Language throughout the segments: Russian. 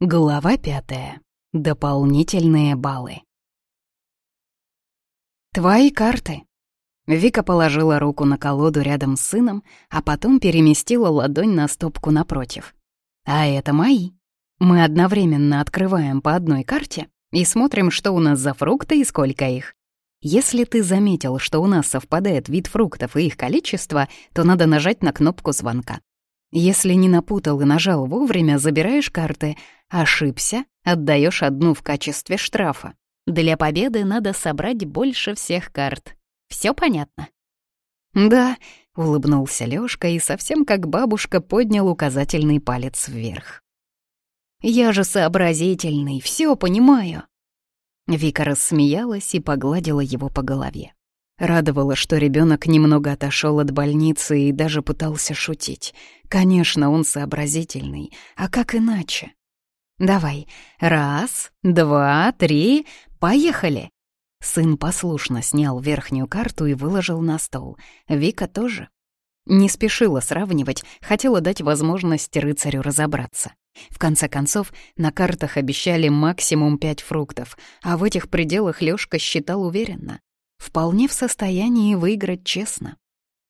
Глава пятая. Дополнительные баллы. «Твои карты». Вика положила руку на колоду рядом с сыном, а потом переместила ладонь на стопку напротив. «А это мои. Мы одновременно открываем по одной карте и смотрим, что у нас за фрукты и сколько их. Если ты заметил, что у нас совпадает вид фруктов и их количество, то надо нажать на кнопку звонка. Если не напутал и нажал вовремя, забираешь карты. Ошибся, отдаешь одну в качестве штрафа. Для победы надо собрать больше всех карт. Все понятно? Да, улыбнулся Лёшка и совсем как бабушка поднял указательный палец вверх. Я же сообразительный, все понимаю. Вика рассмеялась и погладила его по голове. Радовало, что ребенок немного отошел от больницы и даже пытался шутить. Конечно, он сообразительный. А как иначе? «Давай. Раз, два, три. Поехали!» Сын послушно снял верхнюю карту и выложил на стол. Вика тоже. Не спешила сравнивать, хотела дать возможность рыцарю разобраться. В конце концов, на картах обещали максимум пять фруктов, а в этих пределах Лёшка считал уверенно вполне в состоянии выиграть честно.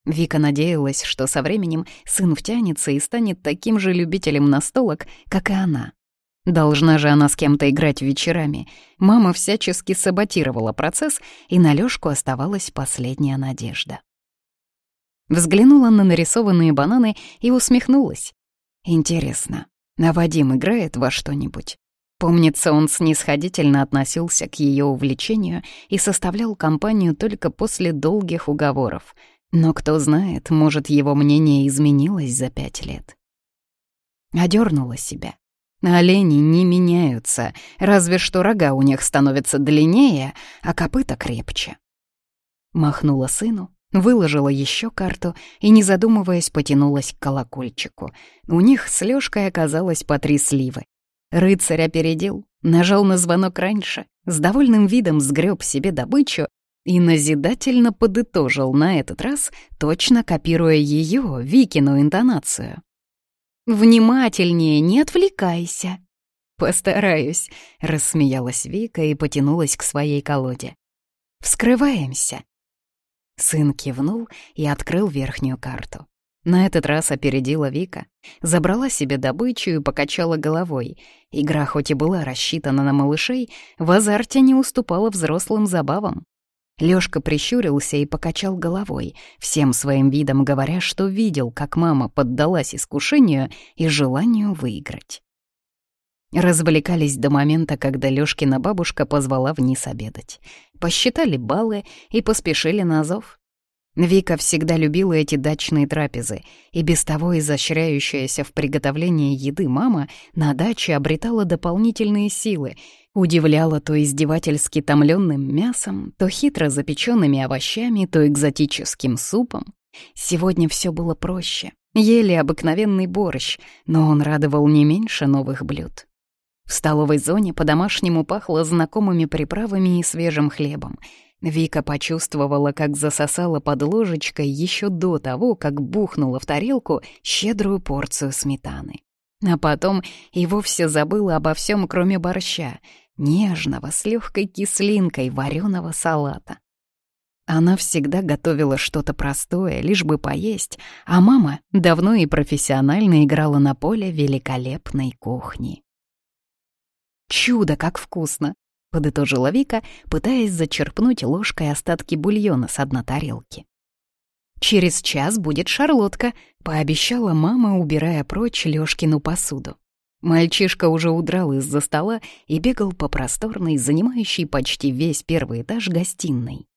Вика надеялась, что со временем сын втянется и станет таким же любителем настолок, как и она. Должна же она с кем-то играть вечерами. Мама всячески саботировала процесс, и на Лёшку оставалась последняя надежда. Взглянула на нарисованные бананы и усмехнулась. Интересно, а Вадим играет во что-нибудь? Помнится, он снисходительно относился к ее увлечению и составлял компанию только после долгих уговоров. Но кто знает, может, его мнение изменилось за пять лет. Одернула себя. Олени не меняются, разве что рога у них становятся длиннее, а копыта крепче. Махнула сыну, выложила еще карту и, не задумываясь, потянулась к колокольчику. У них с Лёшкой оказалось по три сливы. Рыцарь опередил, нажал на звонок раньше, с довольным видом сгреб себе добычу и назидательно подытожил на этот раз, точно копируя ее, Викину интонацию. «Внимательнее, не отвлекайся!» «Постараюсь», — рассмеялась Вика и потянулась к своей колоде. «Вскрываемся». Сын кивнул и открыл верхнюю карту. На этот раз опередила Вика, забрала себе добычу и покачала головой. Игра хоть и была рассчитана на малышей, в азарте не уступала взрослым забавам. Лёшка прищурился и покачал головой, всем своим видом говоря, что видел, как мама поддалась искушению и желанию выиграть. Развлекались до момента, когда Лёшкина бабушка позвала вниз обедать. Посчитали баллы и поспешили на зов. Вика всегда любила эти дачные трапезы, и без того изощряющаяся в приготовлении еды мама на даче обретала дополнительные силы, удивляла то издевательски томленным мясом, то хитро запеченными овощами, то экзотическим супом. Сегодня все было проще. Ели обыкновенный борщ, но он радовал не меньше новых блюд. В столовой зоне по-домашнему пахло знакомыми приправами и свежим хлебом — Вика почувствовала, как засосала под ложечкой еще до того, как бухнула в тарелку щедрую порцию сметаны. А потом и вовсе забыла обо всем, кроме борща, нежного, с легкой кислинкой вареного салата. Она всегда готовила что-то простое, лишь бы поесть, а мама давно и профессионально играла на поле великолепной кухни. Чудо, как вкусно! Подытожила Вика, пытаясь зачерпнуть ложкой остатки бульона с дна тарелки. «Через час будет шарлотка», — пообещала мама, убирая прочь Лёшкину посуду. Мальчишка уже удрал из-за стола и бегал по просторной, занимающей почти весь первый этаж гостиной.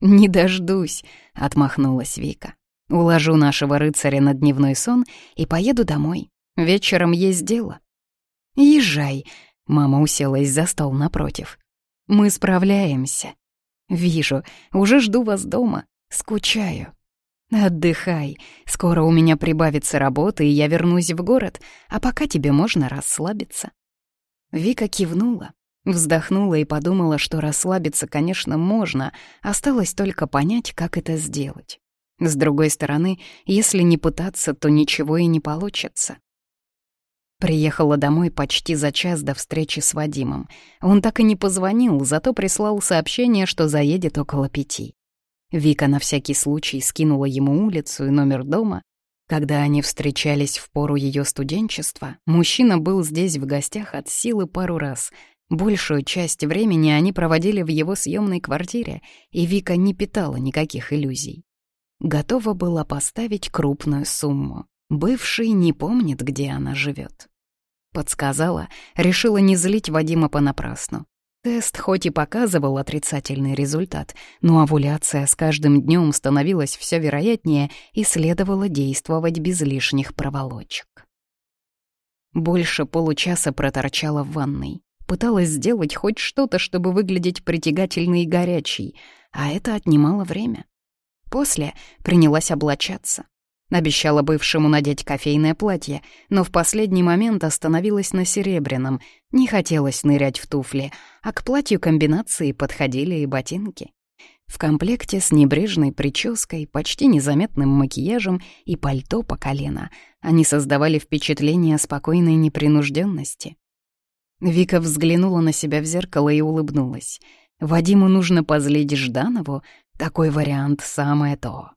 «Не дождусь», — отмахнулась Вика. «Уложу нашего рыцаря на дневной сон и поеду домой. Вечером есть дело». «Езжай», Мама уселась за стол напротив. «Мы справляемся. Вижу, уже жду вас дома. Скучаю. Отдыхай. Скоро у меня прибавится работы, и я вернусь в город, а пока тебе можно расслабиться». Вика кивнула, вздохнула и подумала, что расслабиться, конечно, можно, осталось только понять, как это сделать. С другой стороны, если не пытаться, то ничего и не получится. Приехала домой почти за час до встречи с Вадимом. Он так и не позвонил, зато прислал сообщение, что заедет около пяти. Вика на всякий случай скинула ему улицу и номер дома. Когда они встречались в пору ее студенчества, мужчина был здесь в гостях от силы пару раз. Большую часть времени они проводили в его съемной квартире, и Вика не питала никаких иллюзий. Готова была поставить крупную сумму. Бывший не помнит, где она живет. Подсказала, решила не злить Вадима понапрасну. Тест хоть и показывал отрицательный результат, но овуляция с каждым днем становилась все вероятнее и следовало действовать без лишних проволочек. Больше получаса проторчала в ванной. Пыталась сделать хоть что-то, чтобы выглядеть притягательной и горячей, а это отнимало время. После принялась облачаться. Обещала бывшему надеть кофейное платье, но в последний момент остановилась на серебряном. Не хотелось нырять в туфли, а к платью комбинации подходили и ботинки. В комплекте с небрежной прической, почти незаметным макияжем и пальто по колено они создавали впечатление спокойной непринужденности. Вика взглянула на себя в зеркало и улыбнулась. Вадиму нужно позлить Жданову, такой вариант самое то.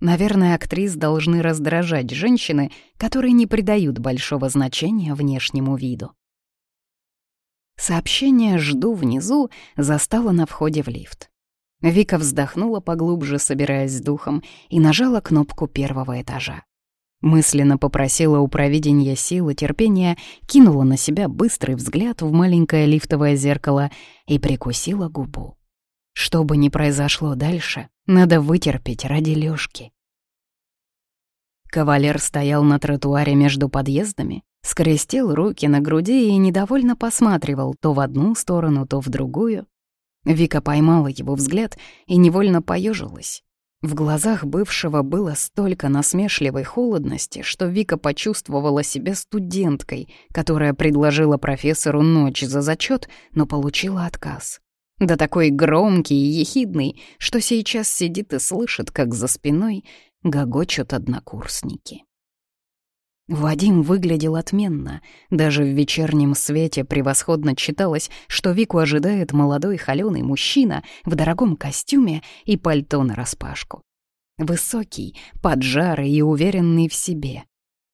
Наверное, актрис должны раздражать женщины, которые не придают большого значения внешнему виду. Сообщение «Жду внизу» застало на входе в лифт. Вика вздохнула поглубже, собираясь с духом, и нажала кнопку первого этажа. Мысленно попросила у провидения силы терпения, кинула на себя быстрый взгляд в маленькое лифтовое зеркало и прикусила губу. Что бы ни произошло дальше, надо вытерпеть ради Лёшки. Кавалер стоял на тротуаре между подъездами, скрестил руки на груди и недовольно посматривал то в одну сторону, то в другую. Вика поймала его взгляд и невольно поежилась. В глазах бывшего было столько насмешливой холодности, что Вика почувствовала себя студенткой, которая предложила профессору ночь за зачет, но получила отказ. Да такой громкий и ехидный, что сейчас сидит и слышит, как за спиной гогочут однокурсники. Вадим выглядел отменно. Даже в вечернем свете превосходно читалось, что Вику ожидает молодой холёный мужчина в дорогом костюме и пальто нараспашку. Высокий, поджарый и уверенный в себе.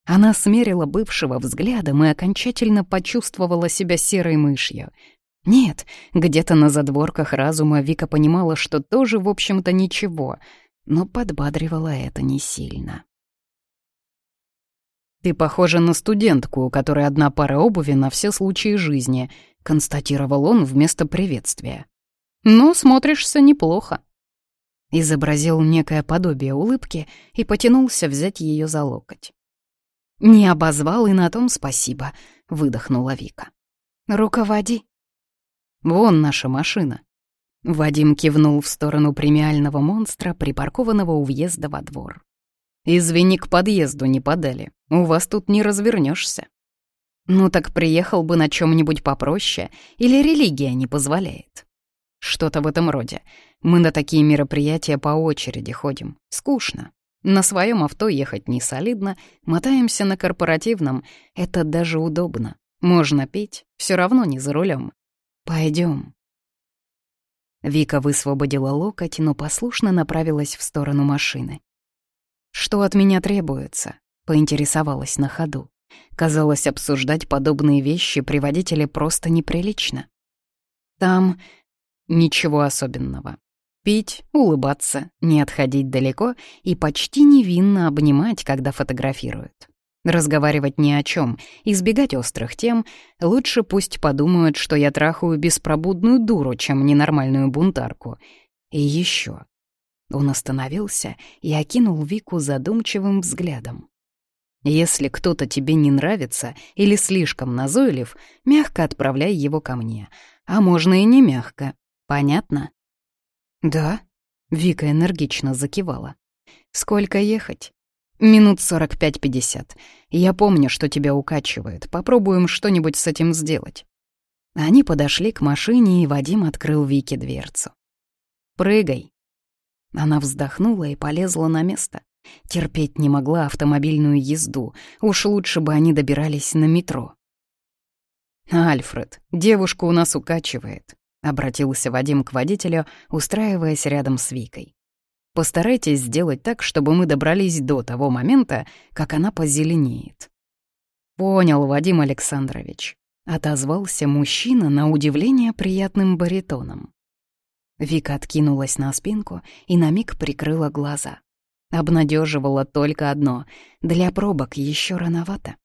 Она смерила бывшего взглядом и окончательно почувствовала себя серой мышью — нет, где-то на задворках разума Вика понимала, что тоже, в общем-то, ничего, но подбадривала это не сильно. «Ты похожа на студентку, у которой одна пара обуви на все случаи жизни», — констатировал он вместо приветствия. «Ну, смотришься неплохо». Изобразил некое подобие улыбки и потянулся взять ее за локоть. «Не обозвал, и на том спасибо», — выдохнула Вика. «Руководи», Вон наша машина». Вадим кивнул в сторону премиального монстра, припаркованного у въезда во двор. «Извини, к подъезду не подали. У вас тут не развернешься. «Ну так приехал бы на чем нибудь попроще, или религия не позволяет?» «Что-то в этом роде. Мы на такие мероприятия по очереди ходим. Скучно. На своем авто ехать не солидно, мотаемся на корпоративном. Это даже удобно. Можно пить, все равно не за рулем. Пойдем. Вика высвободила локоть, но послушно направилась в сторону машины. «Что от меня требуется?» — поинтересовалась на ходу. Казалось, обсуждать подобные вещи при водителе просто неприлично. Там ничего особенного. Пить, улыбаться, не отходить далеко и почти невинно обнимать, когда фотографируют. Разговаривать ни о чем, избегать острых тем, лучше пусть подумают, что я трахаю беспробудную дуру, чем ненормальную бунтарку. И еще. Он остановился и окинул Вику задумчивым взглядом. Если кто-то тебе не нравится или слишком назойлив, мягко отправляй его ко мне. А можно и не мягко. Понятно? Да, Вика энергично закивала. Сколько ехать? Минут сорок пять-пятьдесят. Я помню, что тебя укачивает. Попробуем что-нибудь с этим сделать». Они подошли к машине, и Вадим открыл Вике дверцу. «Прыгай». Она вздохнула и полезла на место. Терпеть не могла автомобильную езду, уж лучше бы они добирались на метро. «Альфред, девушка у нас укачивает», — обратился Вадим к водителю, устраиваясь рядом с Викой. «Постарайтесь сделать так, чтобы мы добрались до того момента, как она позеленеет». «Понял, Вадим Александрович», — отозвался мужчина на удивление приятным баритоном. Вика откинулась на спинку и на миг прикрыла глаза. Обнадеживало только одно — для пробок еще рановато.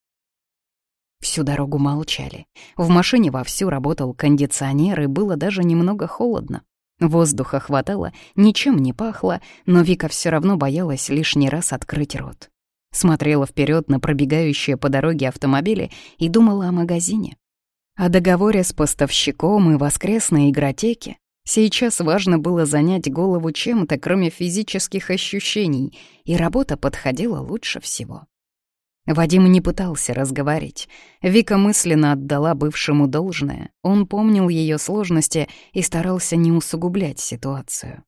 Всю дорогу молчали. В машине вовсю работал кондиционер, и было даже немного холодно. Воздуха хватало, ничем не пахло, но Вика все равно боялась лишний раз открыть рот. Смотрела вперед на пробегающие по дороге автомобили и думала о магазине. О договоре с поставщиком и воскресной игротеке, Сейчас важно было занять голову чем-то, кроме физических ощущений, и работа подходила лучше всего. Вадим не пытался разговорить. Вика мысленно отдала бывшему должное. Он помнил ее сложности и старался не усугублять ситуацию.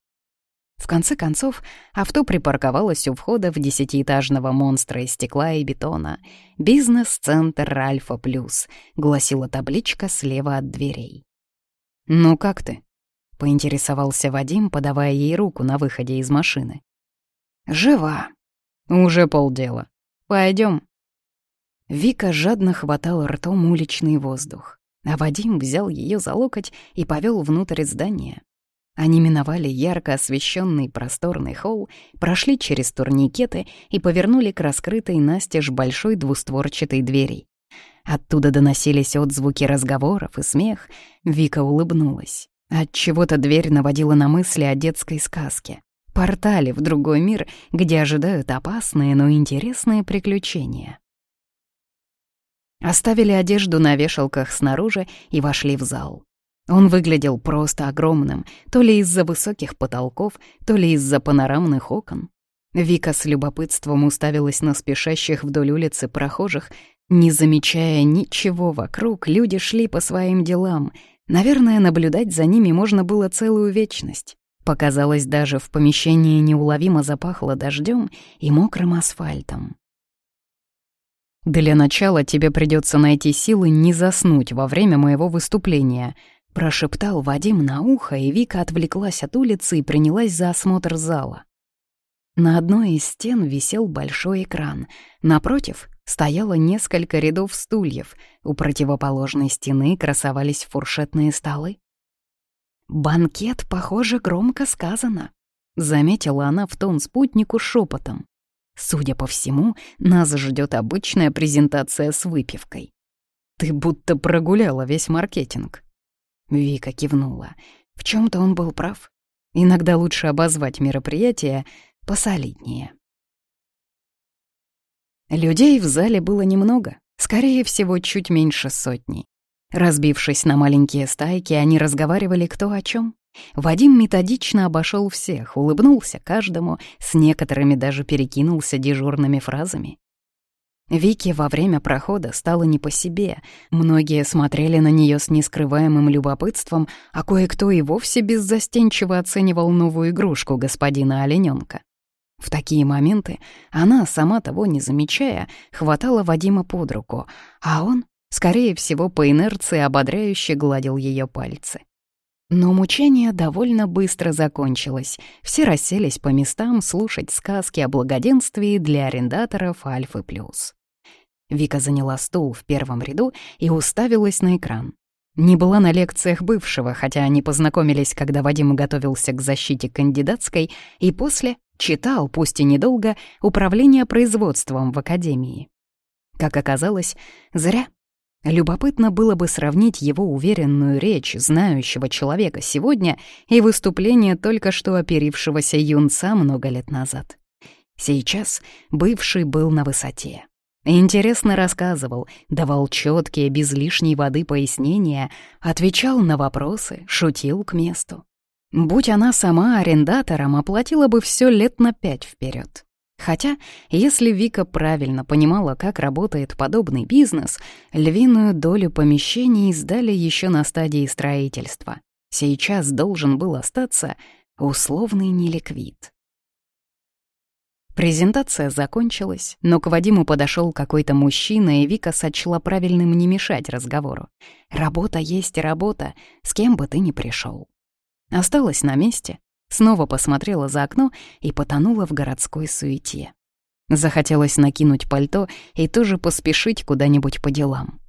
В конце концов, авто припарковалось у входа в десятиэтажного монстра из стекла и бетона. «Бизнес-центр Альфа Плюс», — гласила табличка слева от дверей. «Ну как ты?» поинтересовался Вадим, подавая ей руку на выходе из машины. «Жива. Уже полдела. Пойдем. Вика жадно хватала ртом уличный воздух, а Вадим взял ее за локоть и повел внутрь здания. Они миновали ярко освещенный просторный холл, прошли через турникеты и повернули к раскрытой настежь большой двустворчатой двери. Оттуда доносились отзвуки разговоров и смех. Вика улыбнулась. От чего-то дверь наводила на мысли о детской сказке. Портале в другой мир, где ожидают опасные, но интересные приключения. Оставили одежду на вешалках снаружи и вошли в зал. Он выглядел просто огромным, то ли из-за высоких потолков, то ли из-за панорамных окон. Вика с любопытством уставилась на спешащих вдоль улицы прохожих. Не замечая ничего вокруг, люди шли по своим делам — Наверное, наблюдать за ними можно было целую вечность. Показалось, даже в помещении неуловимо запахло дождем и мокрым асфальтом. «Для начала тебе придется найти силы не заснуть во время моего выступления», — прошептал Вадим на ухо, и Вика отвлеклась от улицы и принялась за осмотр зала. На одной из стен висел большой экран. Напротив стояло несколько рядов стульев, у противоположной стены красовались фуршетные столы. «Банкет, похоже, громко сказано», — заметила она в тон спутнику шепотом. «Судя по всему, нас ждет обычная презентация с выпивкой». «Ты будто прогуляла весь маркетинг». Вика кивнула. В чем то он был прав. Иногда лучше обозвать мероприятие посолиднее. Людей в зале было немного, скорее всего, чуть меньше сотни. Разбившись на маленькие стайки, они разговаривали кто о чем. Вадим методично обошел всех, улыбнулся каждому, с некоторыми даже перекинулся дежурными фразами. Вике во время прохода стало не по себе. Многие смотрели на нее с нескрываемым любопытством, а кое-кто и вовсе беззастенчиво оценивал новую игрушку господина Олененка. В такие моменты она, сама того не замечая, хватала Вадима под руку, а он, скорее всего, по инерции ободряюще гладил ее пальцы. Но мучение довольно быстро закончилось. Все расселись по местам слушать сказки о благоденствии для арендаторов Альфы Плюс. Вика заняла стул в первом ряду и уставилась на экран. Не была на лекциях бывшего, хотя они познакомились, когда Вадим готовился к защите кандидатской, и после читал, пусть и недолго, управление производством в академии. Как оказалось, зря. Любопытно было бы сравнить его уверенную речь знающего человека сегодня и выступление только что оперившегося юнца много лет назад. Сейчас бывший был на высоте. Интересно рассказывал, давал четкие, без лишней воды пояснения, отвечал на вопросы, шутил к месту. Будь она сама арендатором, оплатила бы все лет на пять вперед. Хотя, если Вика правильно понимала, как работает подобный бизнес, львиную долю помещений сдали еще на стадии строительства. Сейчас должен был остаться условный неликвид. Презентация закончилась, но к Вадиму подошел какой-то мужчина, и Вика сочла правильным не мешать разговору. «Работа есть работа, с кем бы ты ни пришел. Осталась на месте, снова посмотрела за окно и потонула в городской суете. Захотелось накинуть пальто и тоже поспешить куда-нибудь по делам.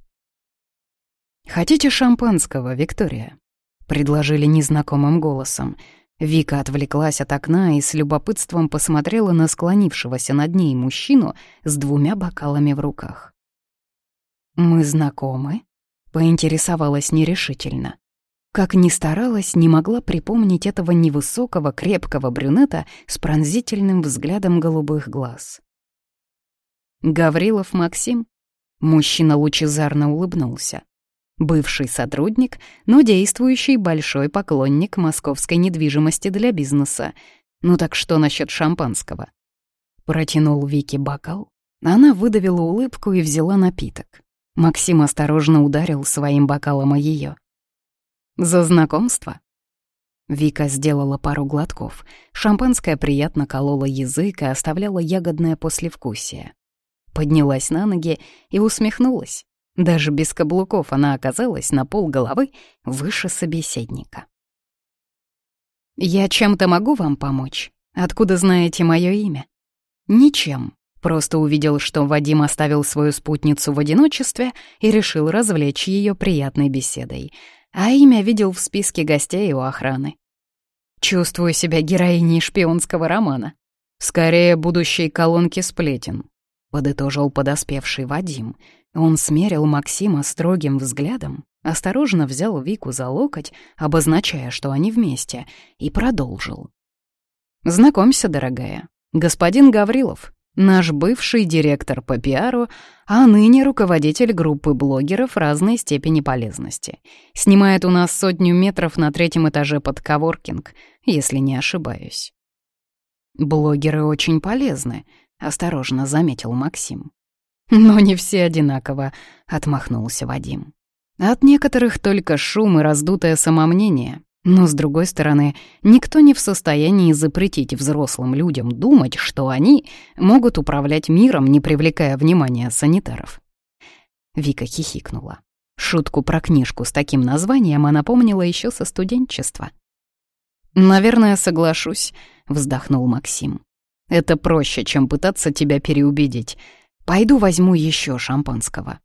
«Хотите шампанского, Виктория?» — предложили незнакомым голосом. Вика отвлеклась от окна и с любопытством посмотрела на склонившегося над ней мужчину с двумя бокалами в руках. «Мы знакомы?» — поинтересовалась нерешительно. Как ни старалась, не могла припомнить этого невысокого, крепкого брюнета с пронзительным взглядом голубых глаз. «Гаврилов Максим?» Мужчина лучезарно улыбнулся. Бывший сотрудник, но действующий большой поклонник московской недвижимости для бизнеса. Ну так что насчет шампанского? Протянул Вики бокал. Она выдавила улыбку и взяла напиток. Максим осторожно ударил своим бокалом о ее. «За знакомство?» Вика сделала пару глотков. Шампанское приятно кололо язык и оставляло ягодное послевкусие поднялась на ноги и усмехнулась. Даже без каблуков она оказалась на пол головы выше собеседника. «Я чем-то могу вам помочь? Откуда знаете мое имя?» «Ничем. Просто увидел, что Вадим оставил свою спутницу в одиночестве и решил развлечь ее приятной беседой. А имя видел в списке гостей у охраны. Чувствую себя героиней шпионского романа. Скорее, будущей колонки сплетен подытожил подоспевший Вадим. Он смерил Максима строгим взглядом, осторожно взял Вику за локоть, обозначая, что они вместе, и продолжил. «Знакомься, дорогая, господин Гаврилов, наш бывший директор по пиару, а ныне руководитель группы блогеров разной степени полезности. Снимает у нас сотню метров на третьем этаже под коворкинг, если не ошибаюсь». «Блогеры очень полезны», осторожно заметил Максим. «Но не все одинаково», — отмахнулся Вадим. «От некоторых только шум и раздутое самомнение. Но, с другой стороны, никто не в состоянии запретить взрослым людям думать, что они могут управлять миром, не привлекая внимания санитаров». Вика хихикнула. Шутку про книжку с таким названием она помнила еще со студенчества. «Наверное, соглашусь», — вздохнул Максим. Это проще, чем пытаться тебя переубедить. Пойду возьму еще шампанского».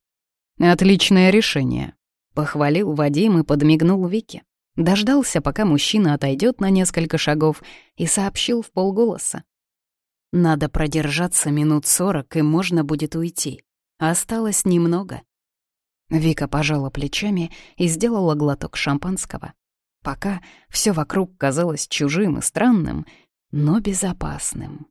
«Отличное решение», — похвалил Вадим и подмигнул Вике. Дождался, пока мужчина отойдет на несколько шагов, и сообщил в полголоса. «Надо продержаться минут сорок, и можно будет уйти. Осталось немного». Вика пожала плечами и сделала глоток шампанского. Пока все вокруг казалось чужим и странным, но безопасным.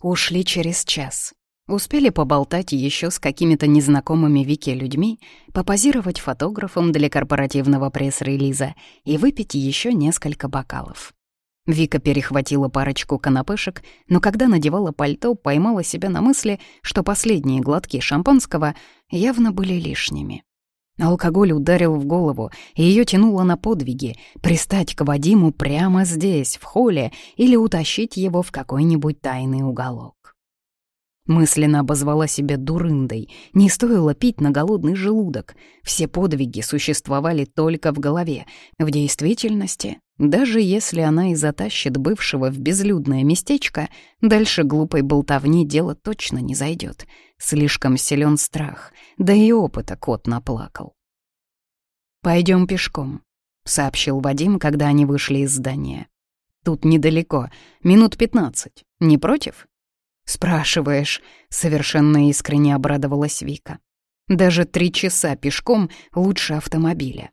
Ушли через час. Успели поболтать еще с какими-то незнакомыми Вике людьми, попозировать фотографом для корпоративного пресс-релиза и выпить еще несколько бокалов. Вика перехватила парочку канапешек, но когда надевала пальто, поймала себя на мысли, что последние глотки шампанского явно были лишними. Алкоголь ударил в голову, и ее тянуло на подвиги, пристать к Вадиму прямо здесь, в холле, или утащить его в какой-нибудь тайный уголок. Мысленно обозвала себя дурындой, не стоило пить на голодный желудок. Все подвиги существовали только в голове. В действительности, даже если она и затащит бывшего в безлюдное местечко, дальше глупой болтовни дело точно не зайдет. Слишком силен страх, да и опыта кот наплакал. Пойдем пешком», — сообщил Вадим, когда они вышли из здания. «Тут недалеко, минут пятнадцать. Не против?» «Спрашиваешь», — совершенно искренне обрадовалась Вика. «Даже три часа пешком лучше автомобиля».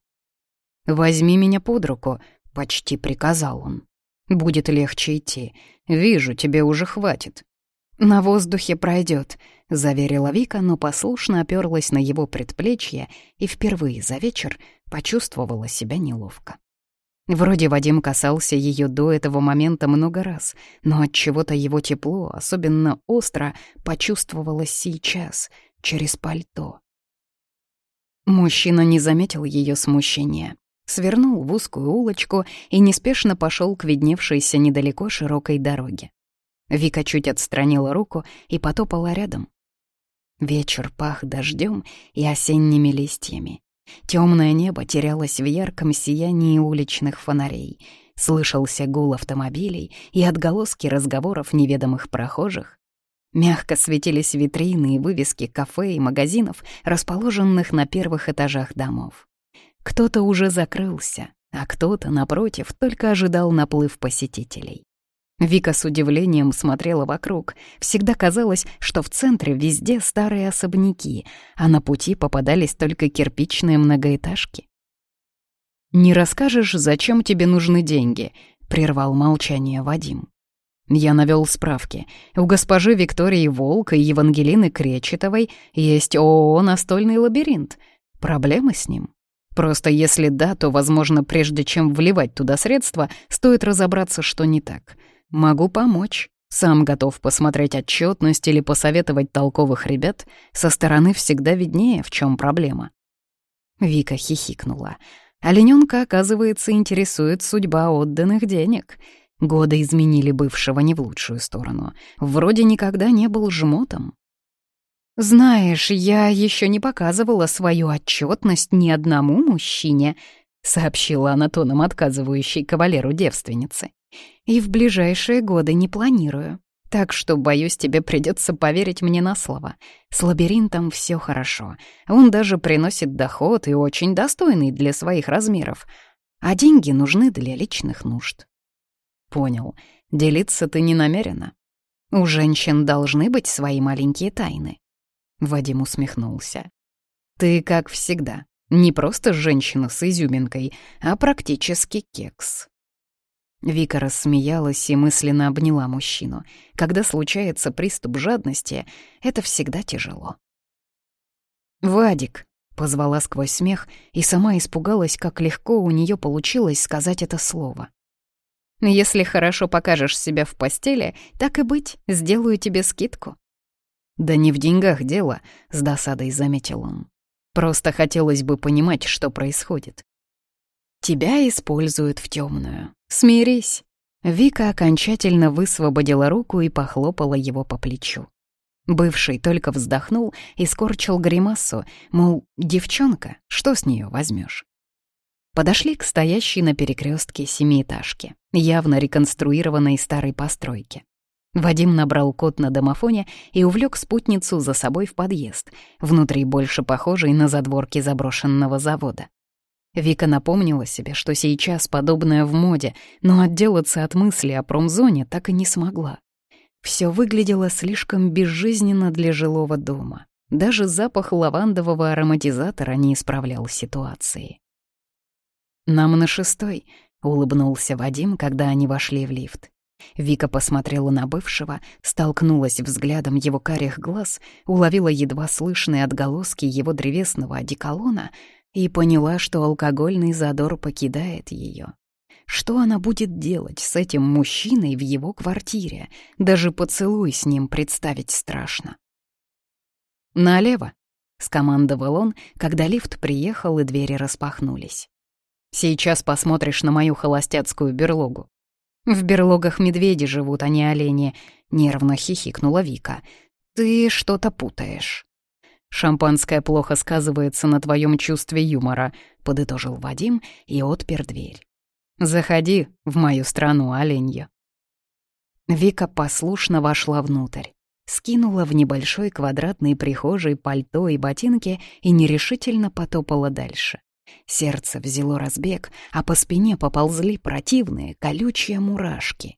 «Возьми меня под руку», — почти приказал он. «Будет легче идти. Вижу, тебе уже хватит». «На воздухе пройдет», — заверила Вика, но послушно оперлась на его предплечье и впервые за вечер почувствовала себя неловко. Вроде Вадим касался ее до этого момента много раз, но от чего-то его тепло, особенно остро, почувствовалось сейчас, через пальто. Мужчина не заметил ее смущения. Свернул в узкую улочку и неспешно пошел к видневшейся недалеко широкой дороге. Вика чуть отстранила руку и потопала рядом. Вечер пах дождем и осенними листьями. Темное небо терялось в ярком сиянии уличных фонарей. Слышался гул автомобилей и отголоски разговоров неведомых прохожих. Мягко светились витрины и вывески кафе и магазинов, расположенных на первых этажах домов. Кто-то уже закрылся, а кто-то, напротив, только ожидал наплыв посетителей. Вика с удивлением смотрела вокруг. Всегда казалось, что в центре везде старые особняки, а на пути попадались только кирпичные многоэтажки. «Не расскажешь, зачем тебе нужны деньги?» — прервал молчание Вадим. Я навел справки. У госпожи Виктории Волк и Евангелины Кречетовой есть ООО «Настольный лабиринт». Проблемы с ним? Просто если да, то, возможно, прежде чем вливать туда средства, стоит разобраться, что не так — Могу помочь. Сам готов посмотреть отчетность или посоветовать толковых ребят. Со стороны всегда виднее, в чем проблема. Вика хихикнула. Оленёнка, оказывается, интересует судьба отданных денег. Годы изменили бывшего не в лучшую сторону. Вроде никогда не был жмотом. «Знаешь, я еще не показывала свою отчетность ни одному мужчине», — сообщила она тоном отказывающей кавалеру девственницы. И в ближайшие годы не планирую. Так что, боюсь, тебе придется поверить мне на слово. С лабиринтом все хорошо. Он даже приносит доход и очень достойный для своих размеров. А деньги нужны для личных нужд. Понял. Делиться ты не намерена. У женщин должны быть свои маленькие тайны. Вадим усмехнулся. Ты, как всегда, не просто женщина с изюминкой, а практически кекс. Вика рассмеялась и мысленно обняла мужчину. Когда случается приступ жадности, это всегда тяжело. «Вадик», — позвала сквозь смех, и сама испугалась, как легко у нее получилось сказать это слово. «Если хорошо покажешь себя в постели, так и быть, сделаю тебе скидку». «Да не в деньгах дело», — с досадой заметил он. «Просто хотелось бы понимать, что происходит. Тебя используют в темную. Смирись. Вика окончательно высвободила руку и похлопала его по плечу. Бывший только вздохнул и скорчил гримасу, мол, девчонка, что с нее возьмешь? Подошли к стоящей на перекрестке семиэтажке, явно реконструированной старой постройке. Вадим набрал код на домофоне и увлек спутницу за собой в подъезд, внутри больше похожий на задворки заброшенного завода. Вика напомнила себе, что сейчас подобное в моде, но отделаться от мысли о промзоне так и не смогла. Все выглядело слишком безжизненно для жилого дома. Даже запах лавандового ароматизатора не исправлял ситуации. «Нам на шестой», — улыбнулся Вадим, когда они вошли в лифт. Вика посмотрела на бывшего, столкнулась взглядом его карих глаз, уловила едва слышные отголоски его древесного одеколона — и поняла, что алкогольный задор покидает ее. Что она будет делать с этим мужчиной в его квартире? Даже поцелуй с ним представить страшно. «Налево», — скомандовал он, когда лифт приехал и двери распахнулись. «Сейчас посмотришь на мою холостяцкую берлогу». «В берлогах медведи живут, а не олени», — нервно хихикнула Вика. «Ты что-то путаешь». «Шампанское плохо сказывается на твоем чувстве юмора», — подытожил Вадим и отпер дверь. «Заходи в мою страну, оленья». Вика послушно вошла внутрь, скинула в небольшой квадратной прихожей пальто и ботинки и нерешительно потопала дальше. Сердце взяло разбег, а по спине поползли противные колючие мурашки.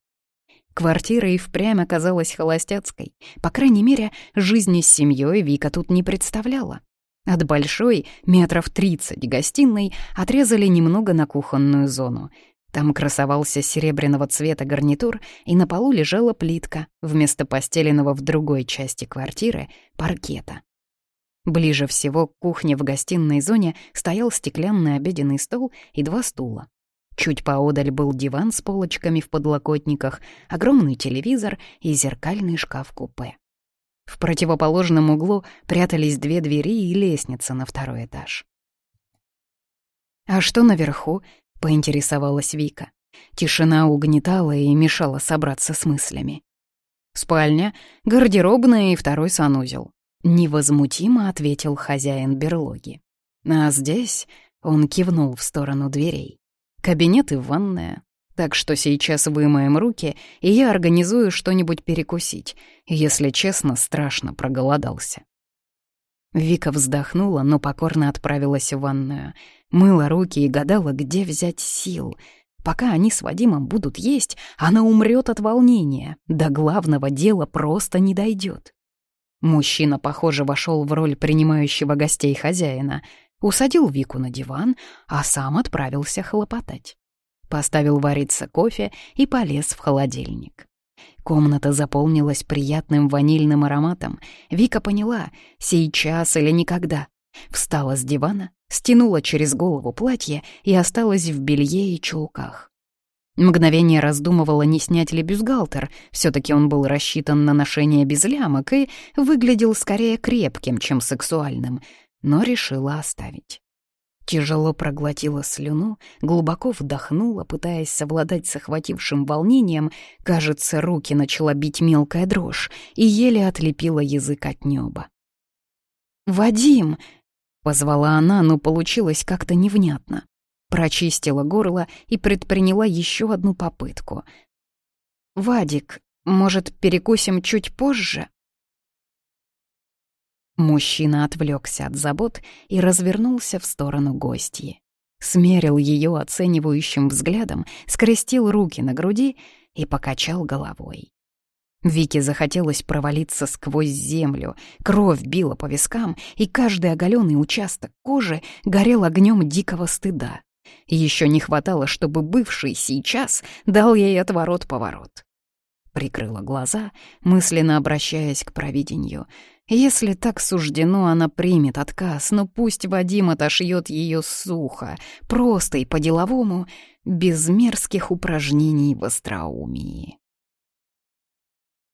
Квартира и впрямь оказалась холостяцкой. По крайней мере, жизни с семьей Вика тут не представляла. От большой, метров тридцать гостиной, отрезали немного на кухонную зону. Там красовался серебряного цвета гарнитур, и на полу лежала плитка, вместо постеленного в другой части квартиры — паркета. Ближе всего к кухне в гостиной зоне стоял стеклянный обеденный стол и два стула. Чуть поодаль был диван с полочками в подлокотниках, огромный телевизор и зеркальный шкаф-купе. В противоположном углу прятались две двери и лестница на второй этаж. «А что наверху?» — поинтересовалась Вика. Тишина угнетала и мешала собраться с мыслями. Спальня, гардеробная и второй санузел. Невозмутимо ответил хозяин берлоги. А здесь он кивнул в сторону дверей. Кабинет и ванная. Так что сейчас вымоем руки, и я организую что-нибудь перекусить. Если честно, страшно проголодался. Вика вздохнула, но покорно отправилась в ванную. Мыла руки и гадала, где взять сил — Пока они с Вадимом будут есть, она умрет от волнения. До главного дела просто не дойдет. Мужчина, похоже, вошел в роль принимающего гостей хозяина, усадил Вику на диван, а сам отправился хлопотать. Поставил вариться кофе и полез в холодильник. Комната заполнилась приятным ванильным ароматом. Вика поняла — сейчас или никогда. Встала с дивана, стянула через голову платье и осталась в белье и чулках. Мгновение раздумывала, не снять ли бюстгальтер, все таки он был рассчитан на ношение без лямок и выглядел скорее крепким, чем сексуальным, но решила оставить. Тяжело проглотила слюну, глубоко вдохнула, пытаясь совладать с охватившим волнением. Кажется, руки начала бить мелкая дрожь и еле отлепила язык от неба. «Вадим!» Позвала она, но получилось как-то невнятно. Прочистила горло и предприняла еще одну попытку. «Вадик, может, перекусим чуть позже?» Мужчина отвлекся от забот и развернулся в сторону гостьи. Смерил ее оценивающим взглядом, скрестил руки на груди и покачал головой. Вике захотелось провалиться сквозь землю, кровь била по вискам, и каждый оголенный участок кожи горел огнем дикого стыда. Еще не хватало, чтобы бывший сейчас дал ей отворот-поворот. Прикрыла глаза, мысленно обращаясь к провидению. Если так суждено, она примет отказ, но пусть Вадим отошьет ее сухо, просто и по-деловому, без мерзких упражнений в остроумии.